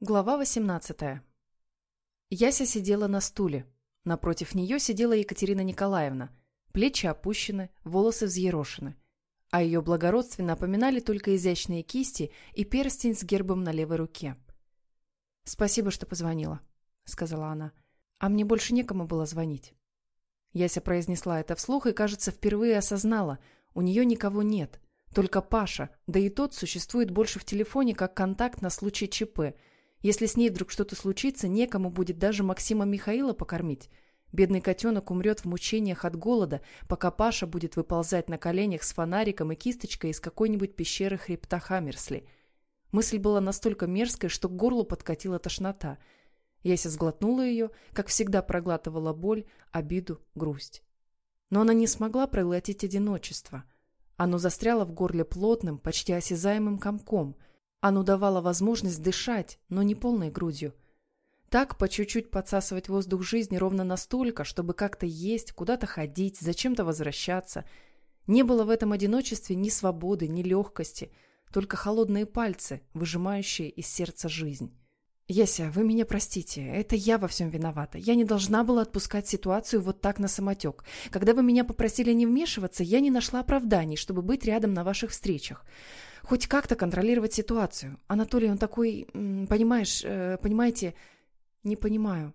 Глава 18. Яся сидела на стуле. Напротив нее сидела Екатерина Николаевна. Плечи опущены, волосы взъерошены. А ее благородстве напоминали только изящные кисти и перстень с гербом на левой руке. «Спасибо, что позвонила», — сказала она. «А мне больше некому было звонить». Яся произнесла это вслух и, кажется, впервые осознала, у нее никого нет. Только Паша, да и тот существует больше в телефоне как контакт на случай ЧП — если с ней вдруг что-то случится, некому будет даже Максима Михаила покормить. Бедный котенок умрет в мучениях от голода, пока Паша будет выползать на коленях с фонариком и кисточкой из какой-нибудь пещеры хребта Хаммерсли. Мысль была настолько мерзкой, что к горлу подкатила тошнота. Яся сглотнула ее, как всегда проглатывала боль, обиду, грусть. Но она не смогла проглотить одиночество. Оно застряло в горле плотным, почти осязаемым комком – оно давало возможность дышать, но не полной грудью. Так по чуть-чуть подсасывать воздух жизни ровно настолько, чтобы как-то есть, куда-то ходить, зачем-то возвращаться. Не было в этом одиночестве ни свободы, ни легкости, только холодные пальцы, выжимающие из сердца жизнь. «Яся, вы меня простите, это я во всем виновата. Я не должна была отпускать ситуацию вот так на самотек. Когда вы меня попросили не вмешиваться, я не нашла оправданий, чтобы быть рядом на ваших встречах хоть как-то контролировать ситуацию. Анатолий, он такой, понимаешь, э, понимаете, не понимаю.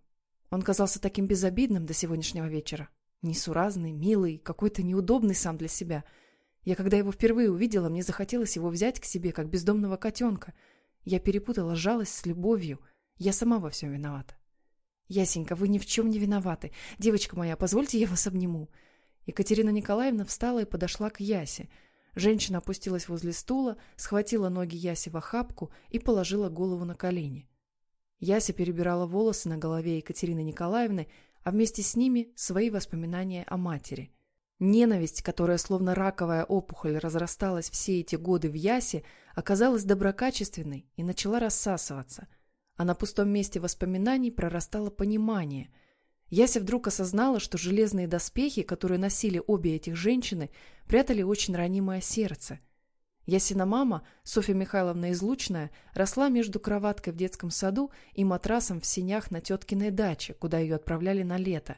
Он казался таким безобидным до сегодняшнего вечера. Несуразный, милый, какой-то неудобный сам для себя. Я когда его впервые увидела, мне захотелось его взять к себе, как бездомного котенка. Я перепутала жалость с любовью. Я сама во всем виновата. Ясенька, вы ни в чем не виноваты. Девочка моя, позвольте я вас обниму. Екатерина Николаевна встала и подошла к Ясе – Женщина опустилась возле стула, схватила ноги Яси в охапку и положила голову на колени. Яся перебирала волосы на голове Екатерины Николаевны, а вместе с ними свои воспоминания о матери. Ненависть, которая словно раковая опухоль разрасталась все эти годы в Ясе, оказалась доброкачественной и начала рассасываться. А на пустом месте воспоминаний прорастало понимание – Яся вдруг осознала, что железные доспехи, которые носили обе этих женщины, прятали очень ранимое сердце. Ясина мама, Софья Михайловна Излучная, росла между кроваткой в детском саду и матрасом в сенях на теткиной даче, куда ее отправляли на лето.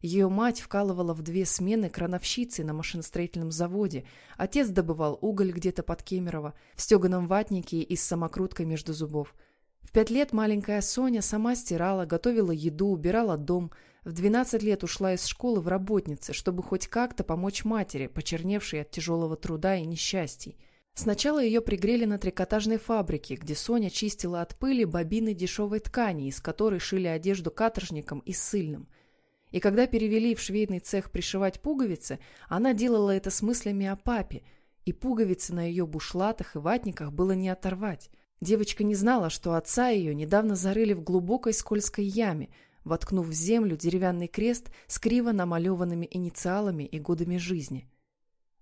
Ее мать вкалывала в две смены крановщицей на машиностроительном заводе, отец добывал уголь где-то под Кемерово, в стеганом ватнике и с самокруткой между зубов. В пять лет маленькая Соня сама стирала, готовила еду, убирала дом – в 12 лет ушла из школы в работнице, чтобы хоть как-то помочь матери, почерневшей от тяжелого труда и несчастий. Сначала ее пригрели на трикотажной фабрике, где Соня чистила от пыли бобины дешевой ткани, из которой шили одежду каторжникам и ссыльным. И когда перевели в швейный цех пришивать пуговицы, она делала это с мыслями о папе, и пуговицы на ее бушлатах и ватниках было не оторвать. Девочка не знала, что отца ее недавно зарыли в глубокой скользкой яме, воткнув в землю деревянный крест с криво намалеванными инициалами и годами жизни.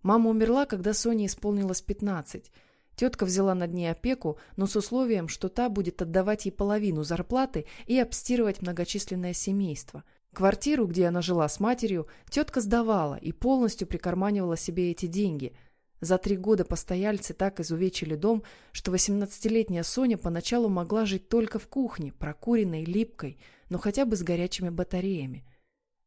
Мама умерла, когда Соне исполнилось пятнадцать. Тетка взяла над ней опеку, но с условием, что та будет отдавать ей половину зарплаты и обстирывать многочисленное семейство. Квартиру, где она жила с матерью, тетка сдавала и полностью прикарманивала себе эти деньги – за три года постояльцы так изувечили дом, что восемнадцатилетняя Соня поначалу могла жить только в кухне, прокуренной, липкой, но хотя бы с горячими батареями.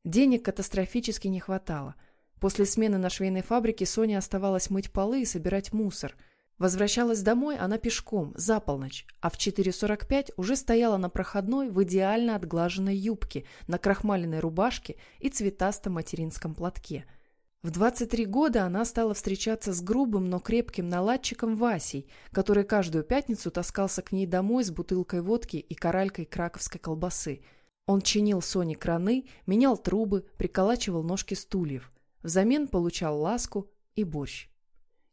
Денег катастрофически не хватало. После смены на швейной фабрике Соня оставалась мыть полы и собирать мусор. Возвращалась домой она пешком, за полночь, а в 4.45 уже стояла на проходной в идеально отглаженной юбке, на крахмаленной рубашке и цветастом материнском платке – в 23 года она стала встречаться с грубым, но крепким наладчиком Васей, который каждую пятницу таскался к ней домой с бутылкой водки и каралькой краковской колбасы. Он чинил Соне краны, менял трубы, приколачивал ножки стульев. Взамен получал ласку и борщ.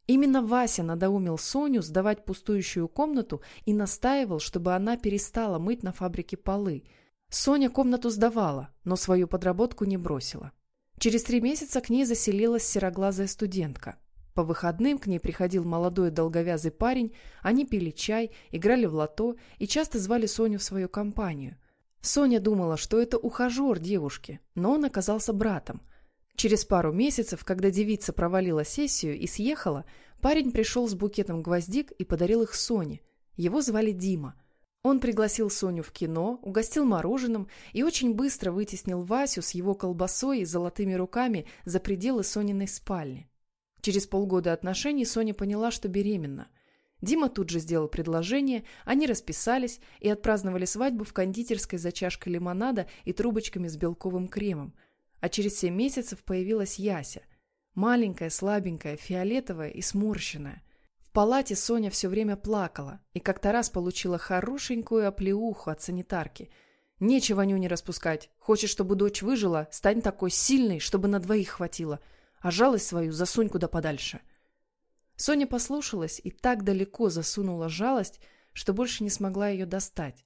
Именно Вася надоумил Соню сдавать пустующую комнату и настаивал, чтобы она перестала мыть на фабрике полы. Соня комнату сдавала, но свою подработку не бросила. Через три месяца к ней заселилась сероглазая студентка. По выходным к ней приходил молодой долговязый парень, они пили чай, играли в лото и часто звали Соню в свою компанию. Соня думала, что это ухажер девушки, но он оказался братом. Через пару месяцев, когда девица провалила сессию и съехала, парень пришел с букетом гвоздик и подарил их Соне. Его звали Дима. Он пригласил Соню в кино, угостил мороженым и очень быстро вытеснил Васю с его колбасой и золотыми руками за пределы Сониной спальни. Через полгода отношений Соня поняла, что беременна. Дима тут же сделал предложение, они расписались и отпраздновали свадьбу в кондитерской за чашкой лимонада и трубочками с белковым кремом. А через семь месяцев появилась Яся. Маленькая, слабенькая, фиолетовая и сморщенная – палате Соня все время плакала и как-то раз получила хорошенькую оплеуху от санитарки. «Нечего нюни распускать. Хочешь, чтобы дочь выжила? Стань такой сильной, чтобы на двоих хватило. А жалость свою засунь куда подальше». Соня послушалась и так далеко засунула жалость, что больше не смогла ее достать.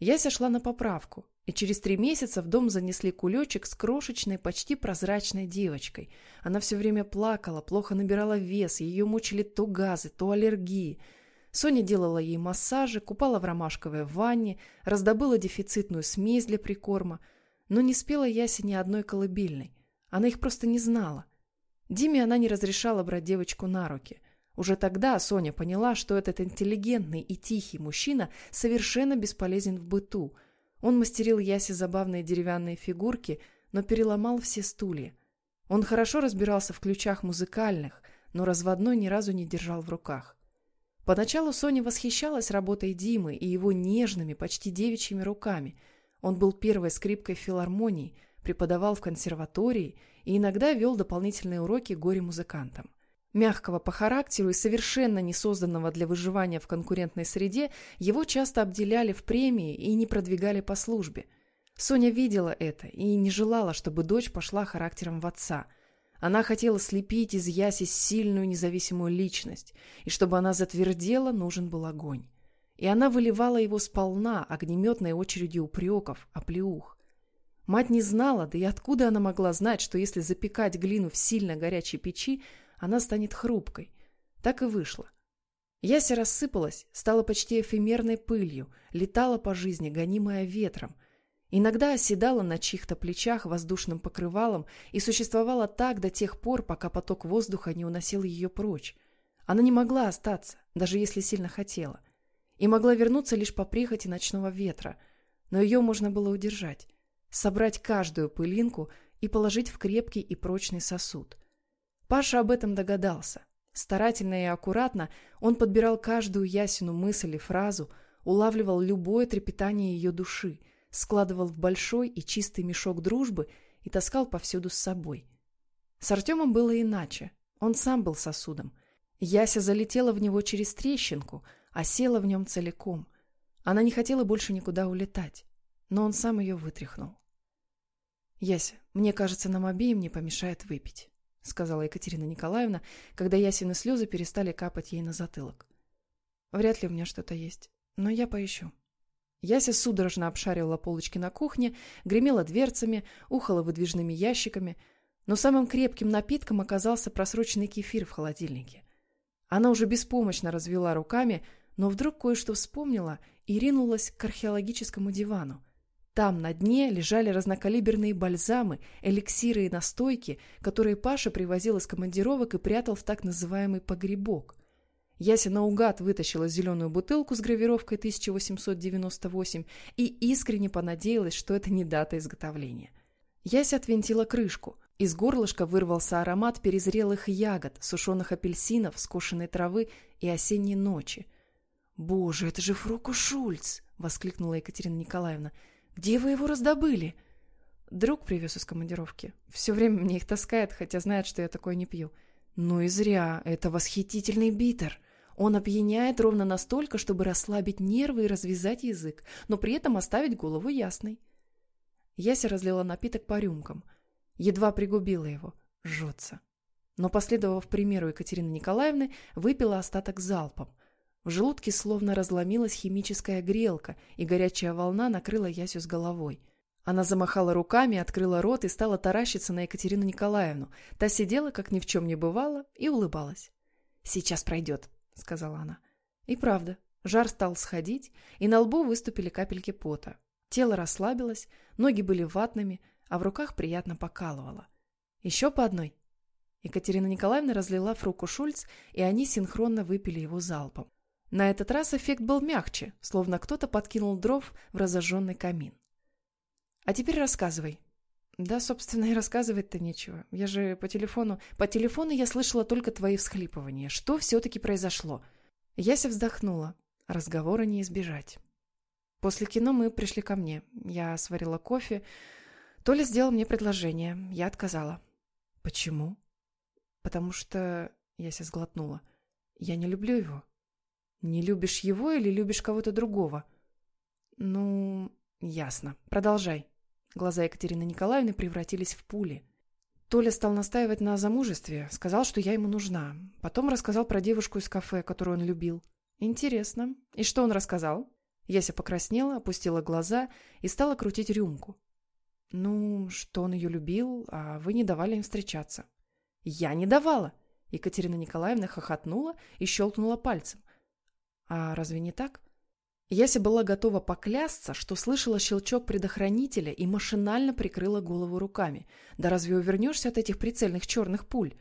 Яся шла на поправку, и через три месяца в дом занесли кулечек с крошечной, почти прозрачной девочкой. Она все время плакала, плохо набирала вес, ее мучили то газы, то аллергии. Соня делала ей массажи, купала в ромашковой ванне, раздобыла дефицитную смесь для прикорма, но не спела Яся ни одной колыбельной. Она их просто не знала. Диме она не разрешала брать девочку на руки. Уже тогда Соня поняла, что этот интеллигентный и тихий мужчина совершенно бесполезен в быту – он мастерил Ясе забавные деревянные фигурки, но переломал все стулья. Он хорошо разбирался в ключах музыкальных, но разводной ни разу не держал в руках. Поначалу Соня восхищалась работой Димы и его нежными, почти девичьими руками. Он был первой скрипкой филармонии, преподавал в консерватории и иногда вел дополнительные уроки горе-музыкантам. Мягкого по характеру и совершенно не созданного для выживания в конкурентной среде, его часто обделяли в премии и не продвигали по службе. Соня видела это и не желала, чтобы дочь пошла характером в отца. Она хотела слепить из Яси сильную независимую личность, и чтобы она затвердела, нужен был огонь. И она выливала его сполна огнеметной очередью упреков, оплеух. Мать не знала, да и откуда она могла знать, что если запекать глину в сильно горячей печи, она станет хрупкой. Так и вышло. Яся рассыпалась, стала почти эфемерной пылью, летала по жизни, гонимая ветром. Иногда оседала на чьих-то плечах воздушным покрывалом и существовала так до тех пор, пока поток воздуха не уносил ее прочь. Она не могла остаться, даже если сильно хотела. И могла вернуться лишь по прихоти ночного ветра. Но ее можно было удержать, собрать каждую пылинку и положить в крепкий и прочный сосуд. Паша об этом догадался. Старательно и аккуратно он подбирал каждую Ясину мысль и фразу, улавливал любое трепетание ее души, складывал в большой и чистый мешок дружбы и таскал повсюду с собой. С Артемом было иначе. Он сам был сосудом. Яся залетела в него через трещинку, а села в нем целиком. Она не хотела больше никуда улетать, но он сам ее вытряхнул. «Яся, мне кажется, нам обеим не помешает выпить». — сказала Екатерина Николаевна, когда Ясины слезы перестали капать ей на затылок. «Вряд ли у меня что-то есть, но я поищу». Яся судорожно обшаривала полочки на кухне, гремела дверцами, ухала выдвижными ящиками, но самым крепким напитком оказался просроченный кефир в холодильнике. Она уже беспомощно развела руками, но вдруг кое-что вспомнила и ринулась к археологическому дивану. Там на дне лежали разнокалиберные бальзамы, эликсиры и настойки, которые Паша привозил из командировок и прятал в так называемый погребок. Яся наугад вытащила зеленую бутылку с гравировкой 1898 и искренне понадеялась, что это не дата изготовления. Яся отвинтила крышку. Из горлышка вырвался аромат перезрелых ягод, сушеных апельсинов, скошенной травы и осенней ночи. «Боже, это же Фруку Шульц!» — воскликнула Екатерина Николаевна. Где вы его раздобыли?» Друг привез из командировки. Все время мне их таскает, хотя знает, что я такое не пью. Ну и зря. Это восхитительный битер. Он опьяняет ровно настолько, чтобы расслабить нервы и развязать язык, но при этом оставить голову ясной. Яся разлила напиток по рюмкам. Едва пригубила его. Жжется. Но, последовав примеру Екатерины Николаевны, выпила остаток залпом. В желудке словно разломилась химическая грелка, и горячая волна накрыла Ясю с головой. Она замахала руками, открыла рот и стала таращиться на Екатерину Николаевну. Та сидела, как ни в чем не бывало, и улыбалась. «Сейчас пройдет», — сказала она. И правда, жар стал сходить, и на лбу выступили капельки пота. Тело расслабилось, ноги были ватными, а в руках приятно покалывало. «Еще по одной?» Екатерина Николаевна разлила фруку Шульц, и они синхронно выпили его залпом. На этот раз эффект был мягче, словно кто-то подкинул дров в разожженный камин. «А теперь рассказывай». «Да, собственно, и рассказывать-то нечего. Я же по телефону... По телефону я слышала только твои всхлипывания. Что все-таки произошло?» Яся вздохнула. Разговора не избежать. После кино мы пришли ко мне. Я сварила кофе. Толя сделал мне предложение. Я отказала. «Почему?» «Потому что...» Яся сглотнула. «Я не люблю его». «Не любишь его или любишь кого-то другого?» «Ну, ясно. Продолжай». Глаза Екатерины Николаевны превратились в пули. Толя стал настаивать на замужестве, сказал, что я ему нужна. Потом рассказал про девушку из кафе, которую он любил. Интересно. И что он рассказал? Яся покраснела, опустила глаза и стала крутить рюмку. Ну, что он ее любил, а вы не давали им встречаться. Я не давала. Екатерина Николаевна хохотнула и щелкнула пальцем. А разве не так? Яся была готова поклясться, что слышала щелчок предохранителя и машинально прикрыла голову руками. Да разве увернешься от этих прицельных черных пуль?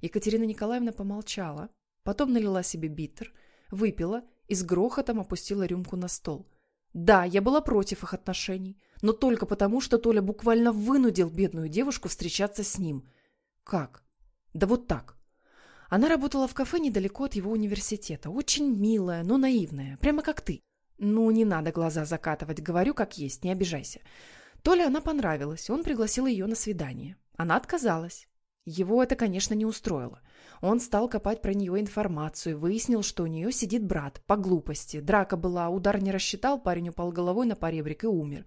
Екатерина Николаевна помолчала, потом налила себе битер, выпила и с грохотом опустила рюмку на стол. Да, я была против их отношений, но только потому, что Толя буквально вынудил бедную девушку встречаться с ним. Как? Да вот так. Она работала в кафе недалеко от его университета. Очень милая, но наивная, прямо как ты. Ну, не надо глаза закатывать, говорю как есть, не обижайся. Толе она понравилась, он пригласил ее на свидание. Она отказалась. Его это, конечно, не устроило. Он стал копать про нее информацию, выяснил, что у нее сидит брат, по глупости. Драка была, удар не рассчитал, парень упал головой на поребрик и умер.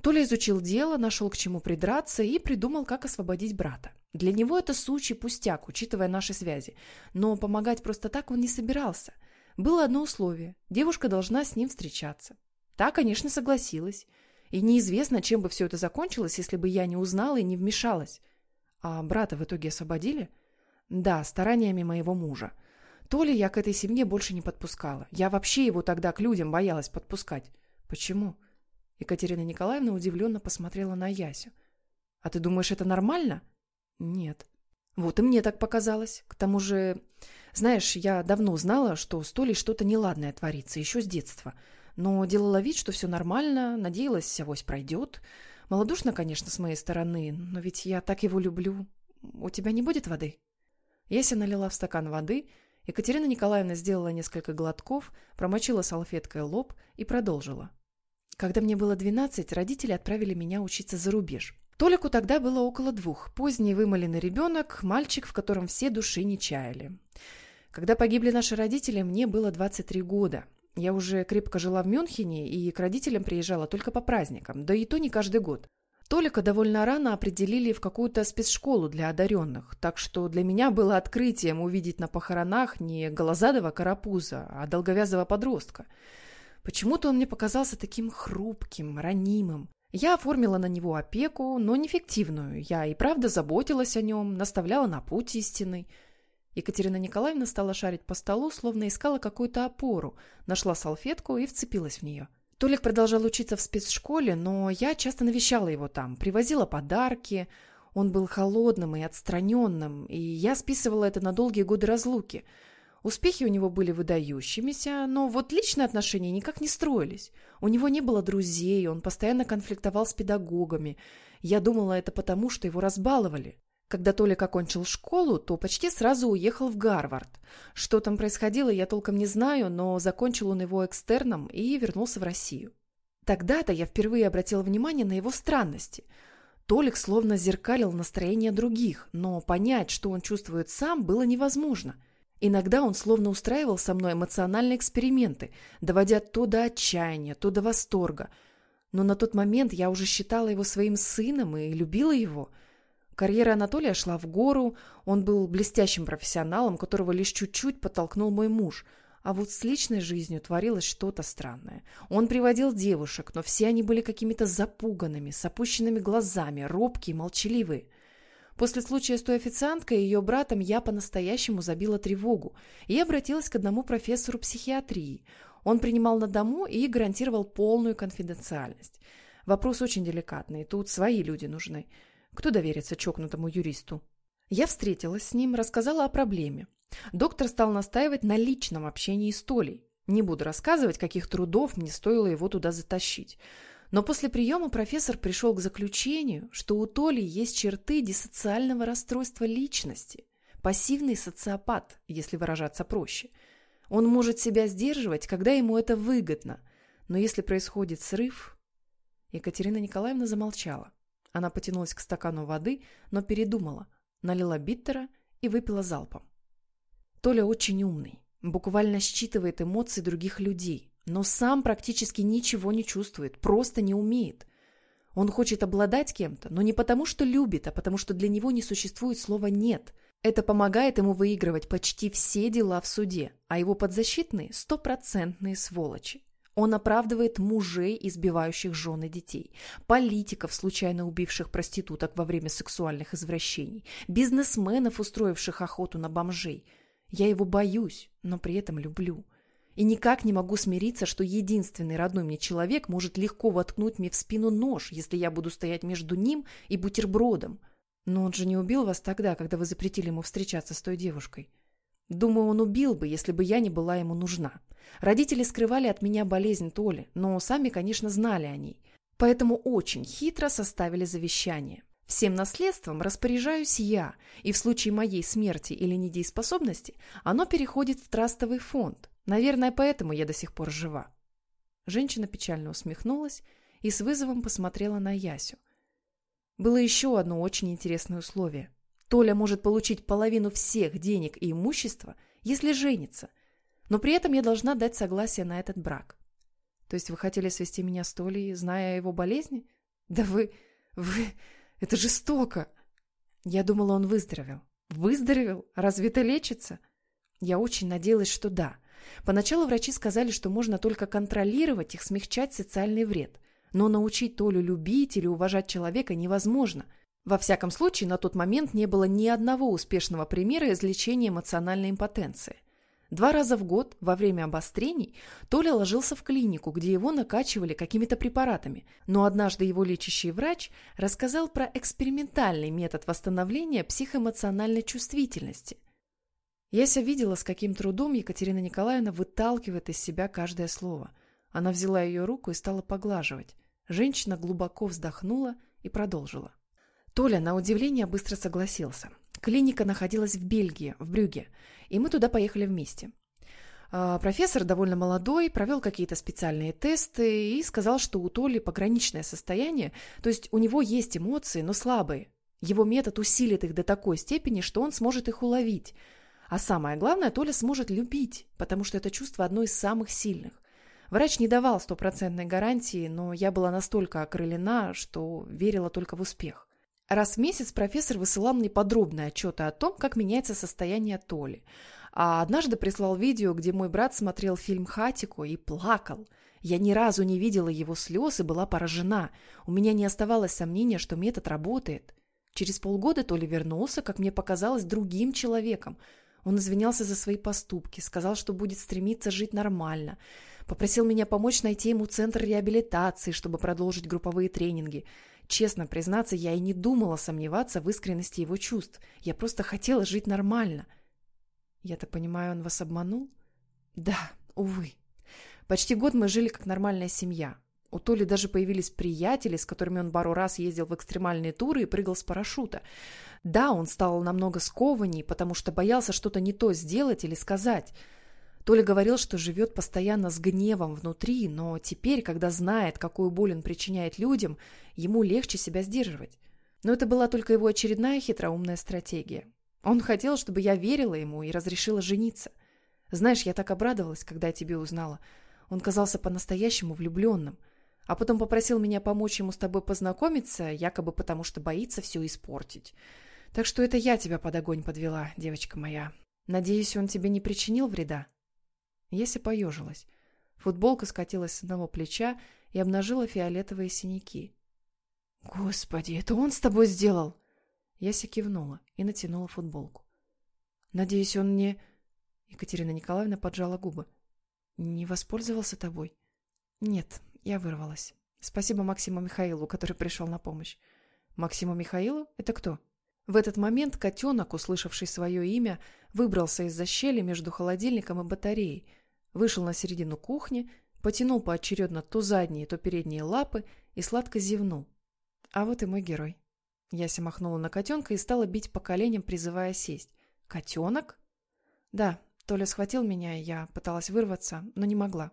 Толя изучил дело, нашел к чему придраться и придумал, как освободить брата. Для него это сучий пустяк, учитывая наши связи. Но помогать просто так он не собирался – было одно условие – девушка должна с ним встречаться. Та, конечно, согласилась. И неизвестно, чем бы все это закончилось, если бы я не узнала и не вмешалась. А брата в итоге освободили? Да, стараниями моего мужа. То ли я к этой семье больше не подпускала. Я вообще его тогда к людям боялась подпускать. Почему? Екатерина Николаевна удивленно посмотрела на Ясю. А ты думаешь, это нормально? Нет. Вот и мне так показалось. К тому же знаешь, я давно знала, что с Толей что-то неладное творится, еще с детства. Но делала вид, что все нормально, надеялась, авось пройдет. Малодушно, конечно, с моей стороны, но ведь я так его люблю. У тебя не будет воды?» Яся налила в стакан воды, Екатерина Николаевна сделала несколько глотков, промочила салфеткой лоб и продолжила. Когда мне было двенадцать, родители отправили меня учиться за рубеж. Толику тогда было около двух. Поздний вымоленный ребенок, мальчик, в котором все души не чаяли. Когда погибли наши родители, мне было 23 года. Я уже крепко жила в Мюнхене и к родителям приезжала только по праздникам, да и то не каждый год. Толика довольно рано определили в какую-то спецшколу для одаренных, так что для меня было открытием увидеть на похоронах не голозадого карапуза, а долговязого подростка. Почему-то он мне показался таким хрупким, ранимым. Я оформила на него опеку, но не фиктивную. Я и правда заботилась о нем, наставляла на путь истинный. Екатерина Николаевна стала шарить по столу, словно искала какую-то опору, нашла салфетку и вцепилась в нее. Толик продолжал учиться в спецшколе, но я часто навещала его там, привозила подарки. Он был холодным и отстраненным, и я списывала это на долгие годы разлуки. Успехи у него были выдающимися, но вот личные отношения никак не строились. У него не было друзей, он постоянно конфликтовал с педагогами. Я думала, это потому, что его разбаловали. Когда Толик окончил школу, то почти сразу уехал в Гарвард. Что там происходило, я толком не знаю, но закончил он его экстерном и вернулся в Россию. Тогда-то я впервые обратила внимание на его странности. Толик словно зеркалил настроение других, но понять, что он чувствует сам, было невозможно. Иногда он словно устраивал со мной эмоциональные эксперименты, доводя то до отчаяния, то до восторга. Но на тот момент я уже считала его своим сыном и любила его – Карьера Анатолия шла в гору, он был блестящим профессионалом, которого лишь чуть-чуть подтолкнул мой муж. А вот с личной жизнью творилось что-то странное. Он приводил девушек, но все они были какими-то запуганными, с опущенными глазами, робкие, молчаливые. После случая с той официанткой и ее братом я по-настоящему забила тревогу и обратилась к одному профессору психиатрии. Он принимал на дому и гарантировал полную конфиденциальность. Вопрос очень деликатный, тут свои люди нужны. Кто доверится чокнутому юристу? Я встретилась с ним, рассказала о проблеме. Доктор стал настаивать на личном общении с Толей. Не буду рассказывать, каких трудов мне стоило его туда затащить. Но после приема профессор пришел к заключению, что у Толи есть черты диссоциального расстройства личности, пассивный социопат, если выражаться проще. Он может себя сдерживать, когда ему это выгодно, но если происходит срыв... Екатерина Николаевна замолчала. Она потянулась к стакану воды, но передумала, налила биттера и выпила залпом. Толя очень умный, буквально считывает эмоции других людей, но сам практически ничего не чувствует, просто не умеет. Он хочет обладать кем-то, но не потому, что любит, а потому, что для него не существует слова «нет». Это помогает ему выигрывать почти все дела в суде, а его подзащитные – стопроцентные сволочи. Он оправдывает мужей, избивающих жен и детей, политиков, случайно убивших проституток во время сексуальных извращений, бизнесменов, устроивших охоту на бомжей. Я его боюсь, но при этом люблю. И никак не могу смириться, что единственный родной мне человек может легко воткнуть мне в спину нож, если я буду стоять между ним и бутербродом. Но он же не убил вас тогда, когда вы запретили ему встречаться с той девушкой. Думаю, он убил бы, если бы я не была ему нужна. Родители скрывали от меня болезнь Толи, но сами, конечно, знали о ней. Поэтому очень хитро составили завещание. Всем наследством распоряжаюсь я, и в случае моей смерти или недееспособности оно переходит в трастовый фонд. Наверное, поэтому я до сих пор жива. Женщина печально усмехнулась и с вызовом посмотрела на Ясю. Было еще одно очень интересное условие. Толя может получить половину всех денег и имущества, если женится, но при этом я должна дать согласие на этот брак. То есть вы хотели свести меня с Толей, зная о его болезни? Да вы... вы... Это жестоко. Я думала, он выздоровел. Выздоровел? Разве это лечится? Я очень надеялась, что да. Поначалу врачи сказали, что можно только контролировать их, смягчать социальный вред. Но научить Толю любить или уважать человека невозможно. Во всяком случае, на тот момент не было ни одного успешного примера излечения эмоциональной импотенции. Два раза в год, во время обострений, Толя ложился в клинику, где его накачивали какими-то препаратами, но однажды его лечащий врач рассказал про экспериментальный метод восстановления психоэмоциональной чувствительности. Яся видела, с каким трудом Екатерина Николаевна выталкивает из себя каждое слово. Она взяла ее руку и стала поглаживать. Женщина глубоко вздохнула и продолжила. Толя, на удивление, быстро согласился. Клиника находилась в Бельгии, в Брюге, и мы туда поехали вместе. А, профессор, довольно молодой, провел какие-то специальные тесты и сказал, что у Толи пограничное состояние, то есть у него есть эмоции, но слабые. Его метод усилит их до такой степени, что он сможет их уловить. А самое главное, Толя сможет любить, потому что это чувство одно из самых сильных. Врач не давал стопроцентной гарантии, но я была настолько окрылена, что верила только в успех. Раз в месяц профессор высылал мне подробные отчеты о том, как меняется состояние Толи. А однажды прислал видео, где мой брат смотрел фильм «Хатико» и плакал. Я ни разу не видела его слез и была поражена. У меня не оставалось сомнения, что метод работает. Через полгода Толя вернулся, как мне показалось, другим человеком. Он извинялся за свои поступки, сказал, что будет стремиться жить нормально. Попросил меня помочь найти ему центр реабилитации, чтобы продолжить групповые тренинги – Честно признаться, я и не думала сомневаться в искренности его чувств. Я просто хотела жить нормально. Я так понимаю, он вас обманул? Да, увы. Почти год мы жили как нормальная семья. У Толи даже появились приятели, с которыми он пару раз ездил в экстремальные туры и прыгал с парашюта. Да, он стал намного скованней, потому что боялся что-то не то сделать или сказать – Толя говорил, что живет постоянно с гневом внутри, но теперь, когда знает, какую боль он причиняет людям, ему легче себя сдерживать. Но это была только его очередная хитроумная стратегия. Он хотел, чтобы я верила ему и разрешила жениться. Знаешь, я так обрадовалась, когда я тебе узнала. Он казался по-настоящему влюбленным. А потом попросил меня помочь ему с тобой познакомиться, якобы потому что боится все испортить. Так что это я тебя под огонь подвела, девочка моя. Надеюсь, он тебе не причинил вреда?» Еся поежилась. Футболка скатилась с одного плеча и обнажила фиолетовые синяки. «Господи, это он с тобой сделал?» Яся кивнула и натянула футболку. «Надеюсь, он не...» Екатерина Николаевна поджала губы. «Не воспользовался тобой?» «Нет, я вырвалась. Спасибо Максиму Михаилу, который пришел на помощь». «Максиму Михаилу? Это кто?» В этот момент котенок, услышавший свое имя, выбрался из-за щели между холодильником и батареей, вышел на середину кухни, потянул поочередно то задние, то передние лапы и сладко зевнул. А вот и мой герой. Яся махнула на котенка и стала бить по коленям, призывая сесть. «Котенок?» «Да, Толя схватил меня, и я пыталась вырваться, но не могла.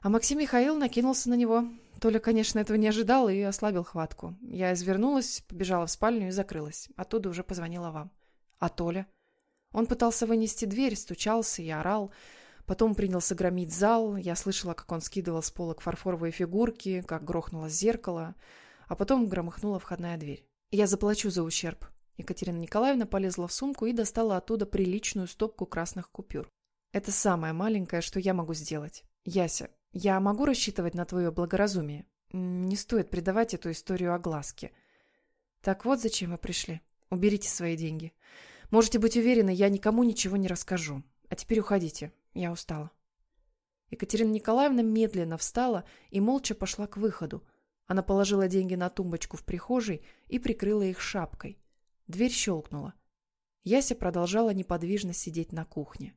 А Максим Михаил накинулся на него. Толя, конечно, этого не ожидал и ослабил хватку. Я извернулась, побежала в спальню и закрылась. Оттуда уже позвонила вам. А Толя? Он пытался вынести дверь, стучался и орал. Потом принялся громить зал. Я слышала, как он скидывал с полок фарфоровые фигурки, как грохнуло зеркало. А потом громыхнула входная дверь. Я заплачу за ущерб. Екатерина Николаевна полезла в сумку и достала оттуда приличную стопку красных купюр. Это самое маленькое, что я могу сделать. Яся, я могу рассчитывать на твое благоразумие? Не стоит придавать эту историю огласке. Так вот зачем вы пришли. Уберите свои деньги. Можете быть уверены, я никому ничего не расскажу. А теперь уходите. Я устала. Екатерина Николаевна медленно встала и молча пошла к выходу. Она положила деньги на тумбочку в прихожей и прикрыла их шапкой. Дверь щелкнула. Яся продолжала неподвижно сидеть на кухне.